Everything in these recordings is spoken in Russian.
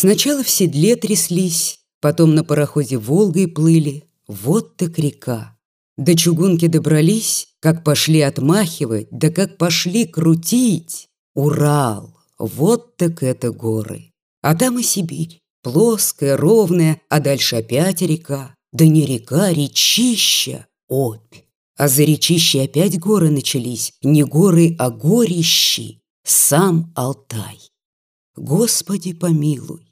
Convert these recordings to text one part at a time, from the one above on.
Сначала в седле тряслись, потом на пароходе Волгой плыли. Вот так река. До чугунки добрались, как пошли отмахивать, да как пошли крутить. Урал, вот так это горы. А там и Сибирь, плоская, ровная, а дальше опять река. Да не река, речища, опь. А за речище опять горы начались, не горы, а горищи, сам Алтай. Господи помилуй,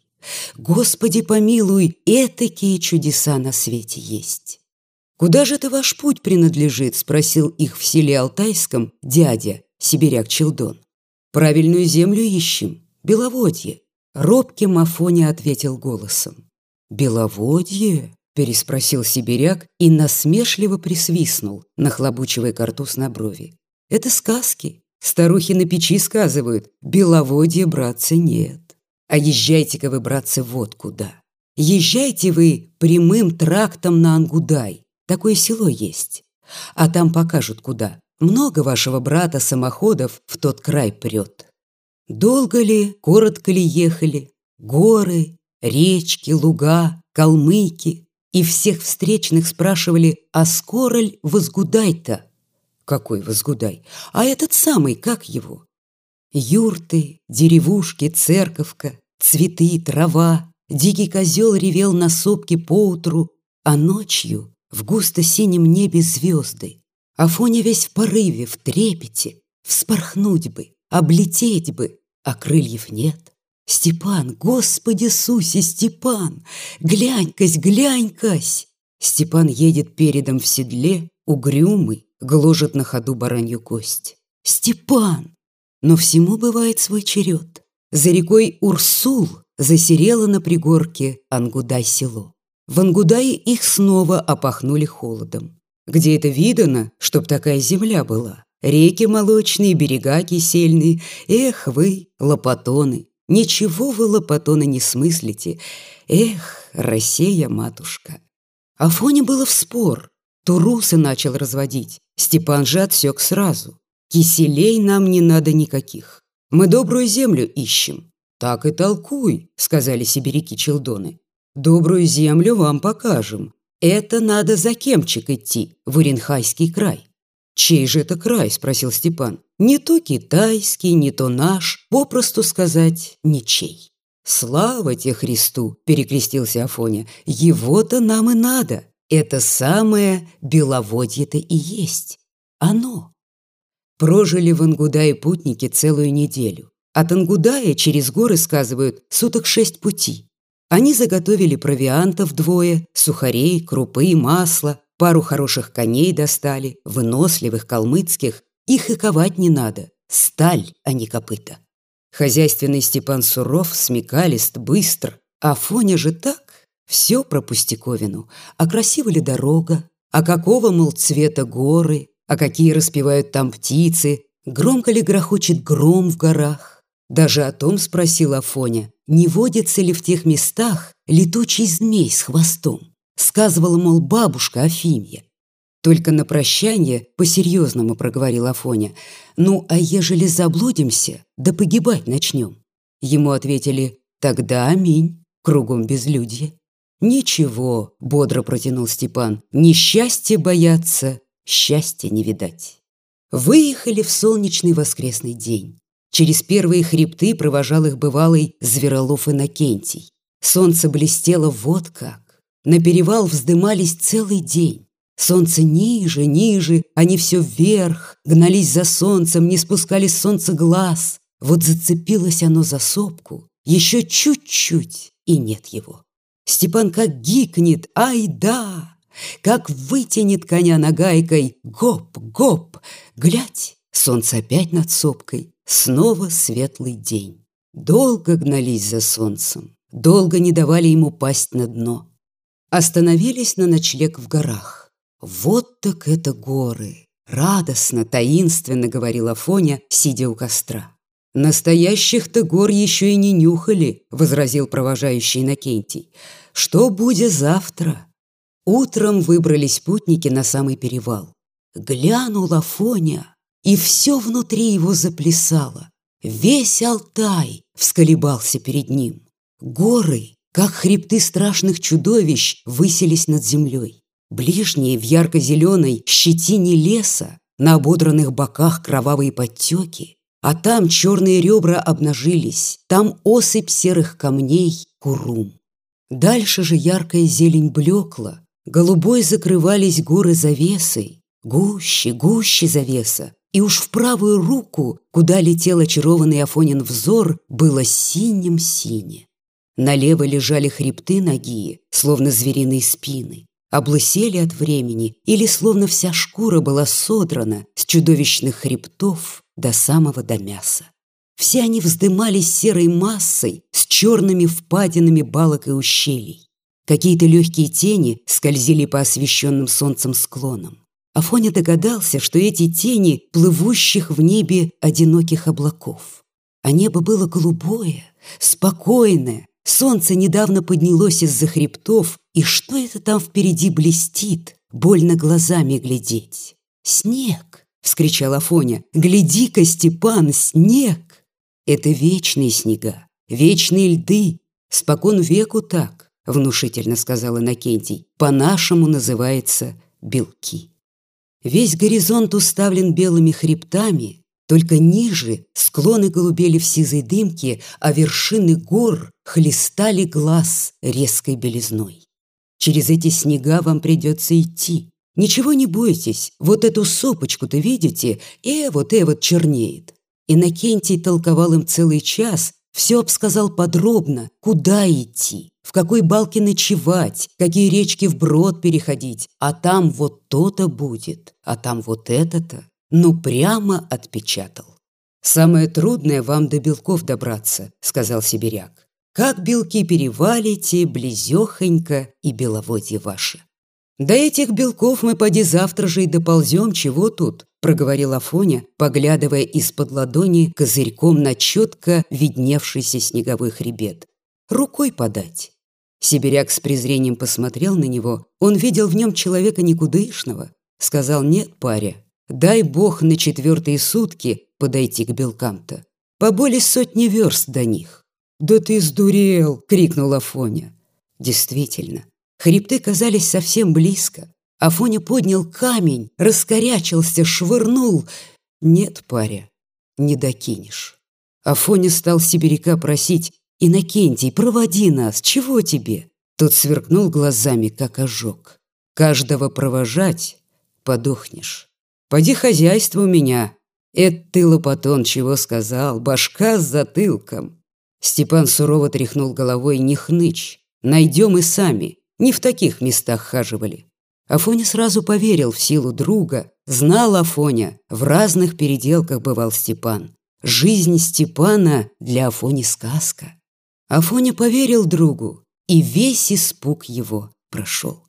Господи помилуй, этакие чудеса на свете есть. «Куда же это ваш путь принадлежит?» – спросил их в селе Алтайском дядя, сибиряк Челдон. «Правильную землю ищем, Беловодье», – робким Афоня ответил голосом. «Беловодье?» – переспросил сибиряк и насмешливо присвистнул, нахлобучивая картуз на брови. «Это сказки. Старухи на печи сказывают, беловодье, братцы, нет. А езжайте-ка вы, братцы, вот куда. Езжайте вы прямым трактом на Ангудай. Такое село есть. А там покажут куда. Много вашего брата самоходов в тот край прет. Долго ли, коротко ли ехали? Горы, речки, луга, калмыки. И всех встречных спрашивали, а скоро ль возгудай-то? Какой возгудай? А этот самый, как его? Юрты, деревушки, церковка, цветы, трава. Дикий козел ревел на сопке поутру, а ночью в густо-синем небе звезды. Афоня весь в порыве, в трепете, вспорхнуть бы, облететь бы, а крыльев нет. Степан, Господи Иисусе, Степан, глянь-кась, глянь-кась. Степан едет передом в седле, угрюмый, гложет на ходу баранью кость. «Степан!» Но всему бывает свой черед. За рекой Урсул засерело на пригорке Ангудай село. В Ангудае их снова опахнули холодом. Где это видано, чтоб такая земля была? Реки молочные, берега кисельные. Эх вы, лопатоны, ничего вы, лопатоны, не смыслите. Эх, Россия, матушка. Афоне было в спор. Турусы начал разводить. Степан же отсек сразу. «Киселей нам не надо никаких. Мы добрую землю ищем». «Так и толкуй», — сказали сибиряки-челдоны. «Добрую землю вам покажем. Это надо за Кемчик идти, в Уренхайский край». «Чей же это край?» – спросил Степан. «Не то китайский, не то наш, попросту сказать, ничей». «Слава тебе Христу!» – перекрестился Афоня. «Его-то нам и надо. Это самое беловодье-то и есть. Оно. Прожили в Ангудае путники целую неделю. От Ангудая через горы, сказывают, суток шесть пути. Они заготовили провианта вдвое, сухарей, крупы, масла, пару хороших коней достали, выносливых, калмыцких. Их и ковать не надо. Сталь, а не копыта. Хозяйственный Степан Суров, смекалист, быстр. А Фоня же так, все про пустяковину. А красива ли дорога? А какого, мол, цвета горы? А какие распевают там птицы? Громко ли грохочет гром в горах? Даже о том спросил Афоня, не водится ли в тех местах летучий змей с хвостом. Сказывала, мол, бабушка Афимья. Только на прощание по-серьезному проговорил Афоня. «Ну, а ежели заблудимся, да погибать начнем?» Ему ответили «Тогда аминь, кругом безлюдье». «Ничего», — бодро протянул Степан, «несчастье бояться, счастья не видать». Выехали в солнечный воскресный день. Через первые хребты провожал их бывалый Зверолов Иннокентий. Солнце блестело вот как. На перевал вздымались целый день. Солнце ниже, ниже, они все вверх, гнались за солнцем, не спускали с солнца глаз. Вот зацепилось оно за сопку, еще чуть-чуть, и нет его. Степан как гикнет «Ай да!» Как вытянет коня нагайкой «Гоп, гоп!» Глядь, солнце опять над сопкой, снова светлый день. Долго гнались за солнцем, долго не давали ему пасть на дно. Остановились на ночлег в горах. Вот так это горы! Радостно, таинственно говорил Афоня, сидя у костра. «Настоящих-то гор еще и не нюхали», — возразил провожающий Иннокентий. «Что будет завтра?» Утром выбрались путники на самый перевал. Глянул Афоня, и все внутри его заплясало. Весь Алтай всколебался перед ним. Горы, как хребты страшных чудовищ, высились над землей. Ближние в ярко-зеленой щетине леса, на ободранных боках кровавые подтеки, а там черные ребра обнажились, там осыпь серых камней, курум. Дальше же яркая зелень блекла, голубой закрывались горы завесой, гуще, гуще завеса, и уж в правую руку, куда летел очарованный Афонин взор, было синим-сине. Налево лежали хребты ноги, словно звериные спины, облысели от времени или словно вся шкура была содрана с чудовищных хребтов до самого до мяса. Все они вздымались серой массой с черными впадинами балок и ущелий. Какие-то легкие тени скользили по освещенным солнцем склонам. Афоня догадался, что эти тени плывущих в небе одиноких облаков. А небо было голубое, спокойное, солнце недавно поднялось из-за хребтов, и что это там впереди блестит, больно глазами глядеть? «Снег!» — вскричал Афоня. «Гляди-ка, Степан, снег!» Это вечные снега, вечные льды, спокон веку так, внушительно сказал Иннокентий, по-нашему называется белки. Весь горизонт уставлен белыми хребтами, только ниже склоны голубели в сизой дымке, а вершины гор хлестали глаз резкой белизной. Через эти снега вам придется идти. Ничего не бойтесь, вот эту сопочку-то видите, э, вот, э, вот чернеет. Иннокентий толковал им целый час, все обсказал подробно, куда идти, в какой балке ночевать, какие речки вброд переходить, а там вот то-то будет, а там вот это-то. Ну, прямо отпечатал. «Самое трудное вам до белков добраться», — сказал сибиряк. «Как белки перевалите, близехонько и беловодье ваше». «До этих белков мы поди завтра же и доползем, чего тут?» Проговорил Афоня, поглядывая из-под ладони козырьком на четко видневшийся снеговой хребет. «Рукой подать». Сибиряк с презрением посмотрел на него. Он видел в нем человека никудышного. Сказал «Нет, паря, дай бог на четвертые сутки подойти к белкам-то. Боли сотни верст до них». «Да ты сдурел!» — крикнул Афоня. Действительно, хребты казались совсем близко. Афоня поднял камень, раскорячился, швырнул. Нет, паря, не докинешь. Афоня стал сибиряка просить, «Инокентий, проводи нас, чего тебе?» Тот сверкнул глазами, как ожог. «Каждого провожать подохнешь. Поди хозяйство у меня. Это ты, лопатон, чего сказал, башка с затылком». Степан сурово тряхнул головой, не хнычь. Найдем и сами, не в таких местах хаживали. Афоня сразу поверил в силу друга, знал Афоня, в разных переделках бывал Степан. Жизнь Степана для Афони сказка. Афоня поверил другу, и весь испуг его прошел.